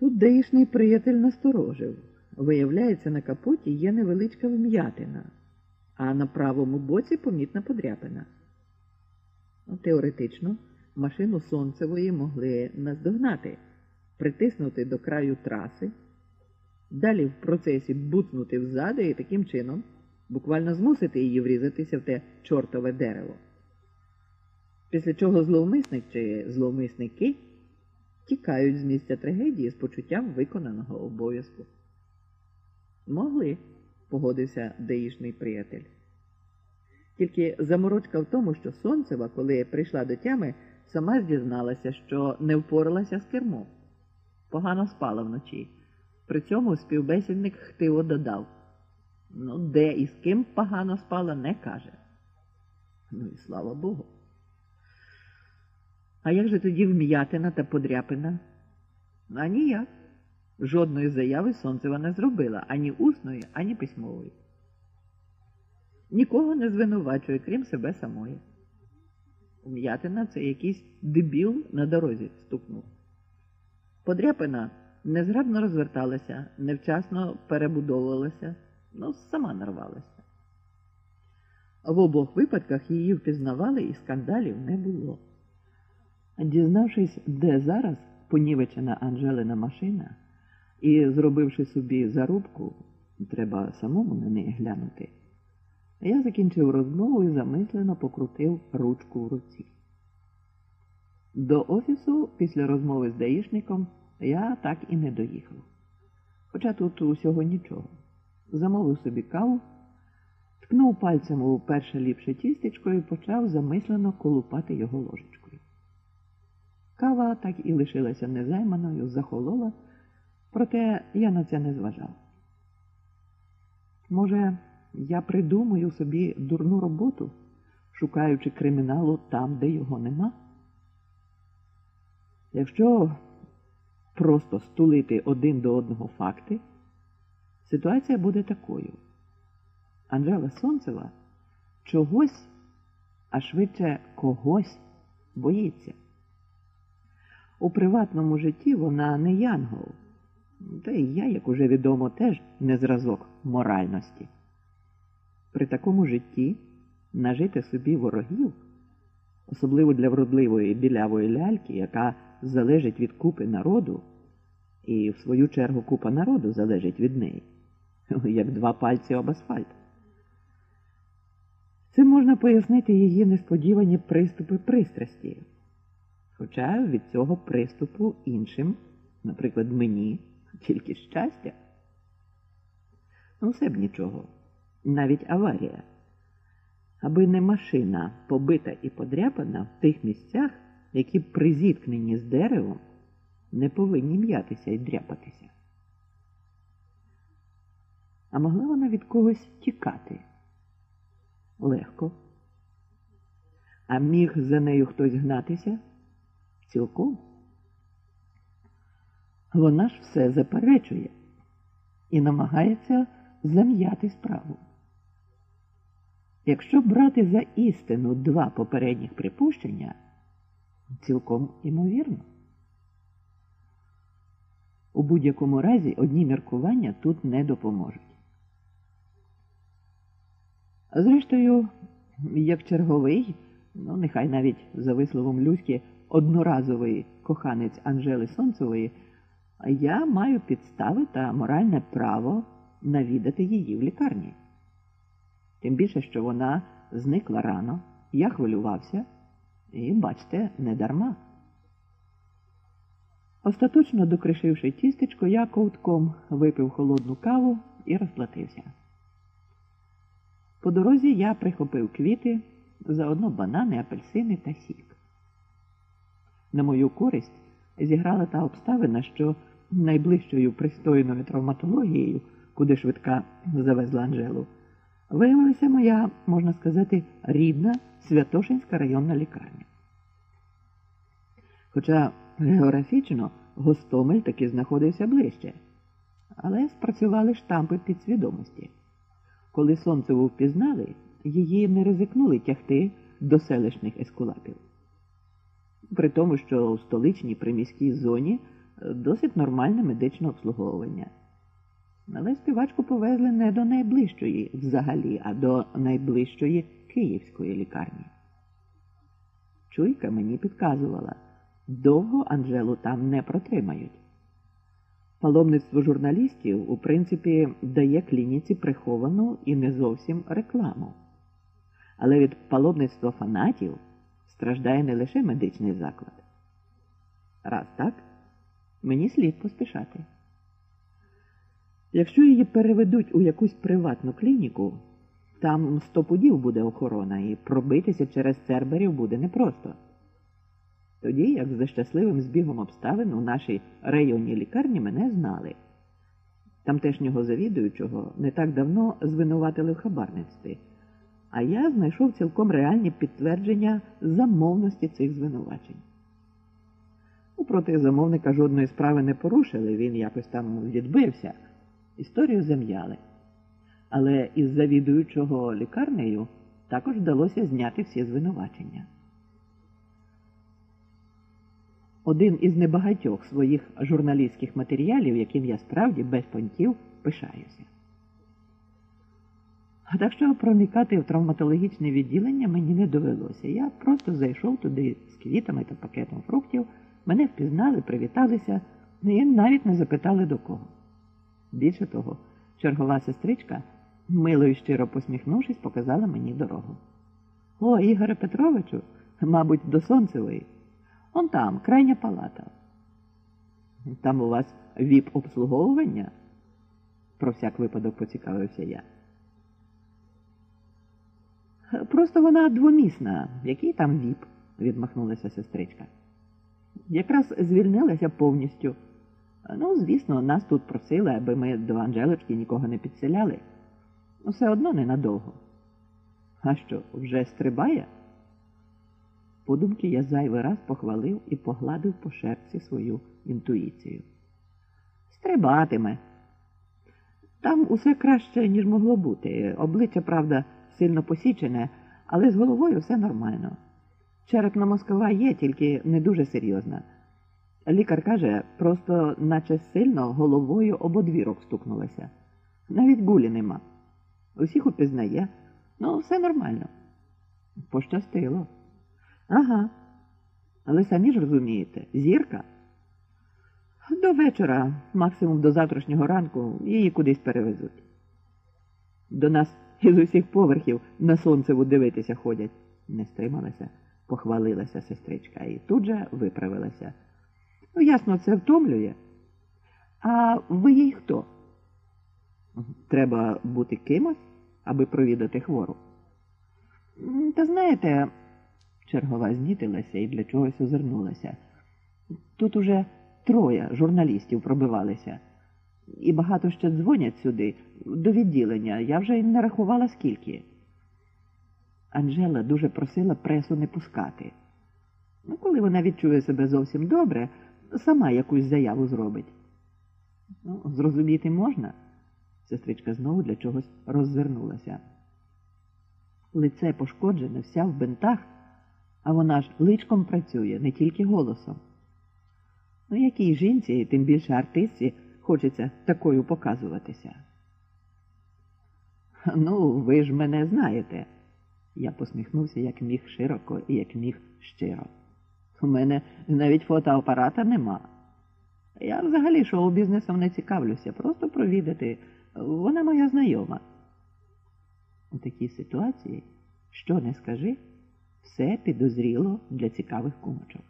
Тут деїшний приятель насторожив. Виявляється, на капоті є невеличка вм'ятина, а на правому боці помітна подряпина. Теоретично, машину сонцевої могли наздогнати, притиснути до краю траси, далі в процесі буцнути взади і таким чином буквально змусити її врізатися в те чортове дерево. Після чого зловмисник чи зловмисники тікають з місця трагедії з почуттям виконаного обов'язку. Могли, погодився деїшний приятель. Тільки заморочка в тому, що Сонцева, коли прийшла до тями, сама здізналася, що не впоралася з кермом. Погано спала вночі. При цьому співбесідник хтиво додав ну, де і з ким погано спала, не каже. Ну і слава Богу. А як же тоді вм'ятина та подряпина? А ніяк. Жодної заяви Сонцева не зробила ані усної, ані письмової. Нікого не звинувачує, крім себе самої. Вм'ятина це якийсь дебіл на дорозі стукнув. Подряпина незграбно розверталася, невчасно перебудовувалася, ну, сама нарвалася. В обох випадках її впізнавали і скандалів не було. Дізнавшись, де зараз понівечена Анжелина машина, і зробивши собі зарубку, треба самому на неї глянути, я закінчив розмову і замислено покрутив ручку в руці. До офісу після розмови з даїшником я так і не доїхав. Хоча тут усього нічого. Замовив собі каву, ткнув пальцем у перше ліпше тістечко і почав замислено колупати його ложечкою. Кава так і лишилася незайманою, захолола, проте я на це не зважав. Може, я придумаю собі дурну роботу, шукаючи криміналу там, де його нема? Якщо просто стулити один до одного факти, ситуація буде такою. Анжела Сонцева чогось, а швидше когось боїться. У приватному житті вона не янгол, та й я, як уже відомо, теж не зразок моральності. При такому житті нажити собі ворогів, особливо для вродливої білявої ляльки, яка залежить від купи народу, і в свою чергу купа народу залежить від неї, як два пальці об асфальт. Цим можна пояснити її несподівані приступи пристрасті. Хоча від цього приступу іншим, наприклад, мені, тільки щастя. Ну, все б нічого, навіть аварія. Аби не машина побита і подряпана в тих місцях, які при зіткненні з деревом не повинні м'ятися і дряпатися. А могла вона від когось тікати? Легко. А міг за нею хтось гнатися? Цілком. Вона ж все заперечує і намагається зам'яти справу. Якщо брати за істину два попередніх припущення, цілком імовірно. У будь-якому разі одні міркування тут не допоможуть. Зрештою, як черговий, ну нехай навіть за висловом Люськи, одноразовий коханець Анжели Сонцевої, я маю підстави та моральне право навідати її в лікарні. Тим більше, що вона зникла рано, я хвилювався, і, бачте, не дарма. Остаточно докришивши тістечко, я ковтком випив холодну каву і розплатився. По дорозі я прихопив квіти, заодно банани, апельсини та сік. На мою користь зіграла та обставина, що найближчою пристойною травматологією, куди швидка завезла Анжелу, виявилася моя, можна сказати, рідна Святошинська районна лікарня. Хоча географічно Гостомель таки знаходився ближче, але спрацювали штампи підсвідомості. Коли сонцеву впізнали, її не ризикнули тягти до селищних ескулапів. При тому, що у столичній приміській зоні досить нормальне медичне обслуговування. Але співачку повезли не до найближчої взагалі, а до найближчої київської лікарні. Чуйка мені підказувала, довго Анжелу там не протримають. Паломництво журналістів, у принципі, дає клініці приховану і не зовсім рекламу. Але від паломництва фанатів страждає не лише медичний заклад. Раз так, мені слід поспішати. Якщо її переведуть у якусь приватну клініку, там сто пудів буде охорона, і пробитися через церберів буде непросто. Тоді, як за щасливим збігом обставин у нашій районній лікарні мене знали. Тамтешнього завідуючого не так давно звинуватили в хабарництві, а я знайшов цілком реальні підтвердження замовності цих звинувачень. У проти замовника жодної справи не порушили, він якось там відбився, історію зам'яли. Але із завідуючого лікарнею також вдалося зняти всі звинувачення. Один із небагатьох своїх журналістських матеріалів, яким я справді без понтів пишаюся. А так що проникати в травматологічне відділення мені не довелося. Я просто зайшов туди з квітами та пакетом фруктів, мене впізнали, привіталися і навіть не запитали до кого. Більше того, чергова сестричка, мило і щиро посміхнувшись, показала мені дорогу. О, Ігоре Петровичу, мабуть, до Сонцевої. Он там, крайня палата. Там у вас VIP обслуговування? Про всяк випадок поцікавився я. Просто вона двомісна. Який там VIP? відмахнулася сестричка. Якраз звільнилася повністю. Ну, звісно, нас тут просили, аби ми до Анжелочки нікого не підселяли. Все одно ненадовго. А що, вже стрибає? Подумки я зайвий раз похвалив і погладив по шерці свою інтуїцію. Стрибатиме. Там усе краще, ніж могло бути. Обличчя, правда, сильно посічене, але з головою все нормально. Черепна москва є, тільки не дуже серйозна. Лікар каже, просто наче сильно головою об одвірок стукнулася. Навіть гулі нема. Усіх упізнає, ну все нормально. Пощастило. Ага. Але самі ж розумієте, зірка. До вечора, максимум до завтрашнього ранку, її кудись перевезуть. До нас із усіх поверхів на сонцеву дивитися ходять, не стрималася, похвалилася сестричка і тут же виправилася. Ну, ясно, це втомлює. А ви їй хто? Треба бути кимось, аби провідати хвору. Та знаєте, чергова знітилася і для чогось озирнулася. Тут уже троє журналістів пробивалися, і багато ще дзвонять сюди, до відділення. Я вже й не рахувала скільки. Анжела дуже просила пресу не пускати. Ну, коли вона відчує себе зовсім добре, сама якусь заяву зробить. Ну, Зрозуміти можна? Сестричка знову для чогось роззирнулася. Лице пошкоджене, вся в бинтах, а вона ж личком працює, не тільки голосом. Ну, якій жінці, тим більше артистці, хочеться такою показуватися. Ну, ви ж мене знаєте. Я посміхнувся, як міг широко і як міг щиро. У мене навіть фотоапарата нема. Я взагалі шоу-бізнесом не цікавлюся, просто провідати. Вона моя знайома. У такій ситуації, що не скажи, все підозріло для цікавих кумочок.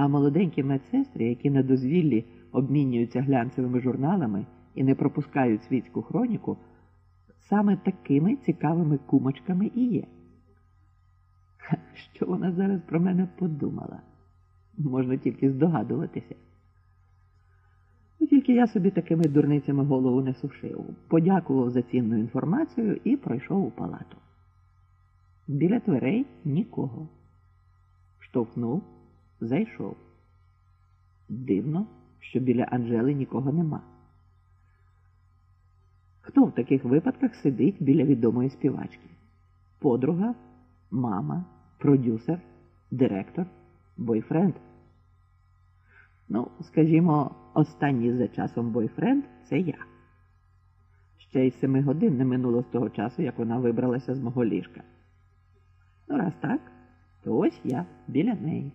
А молоденькі медсестри, які на дозвіллі обмінюються глянцевими журналами і не пропускають світську хроніку, саме такими цікавими кумочками і є. Що вона зараз про мене подумала? Можна тільки здогадуватися. Ну, Тільки я собі такими дурницями голову не сушив, подякував за цінну інформацію і пройшов у палату. Біля дверей нікого. Штовхнув, зайшов. Дивно, що біля Анжели нікого нема. Хто в таких випадках сидить біля відомої співачки? Подруга, мама, продюсер, директор, бойфренд. Ну, скажімо, останній за часом бойфренд це я. Ще й семи годин не минуло з того часу, як вона вибралася з мого ліжка. Ну, раз так, то ось я біля неї.